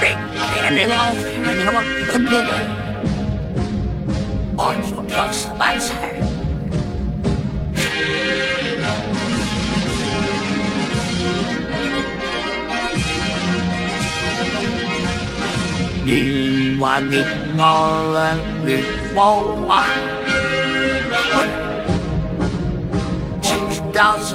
big animal, animal, on your spicer. nhìn qua nghịch ngò là nghịch vô hoa She does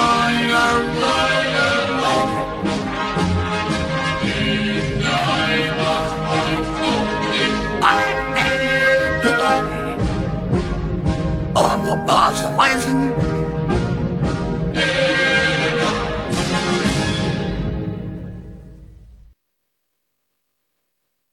a boss fighting?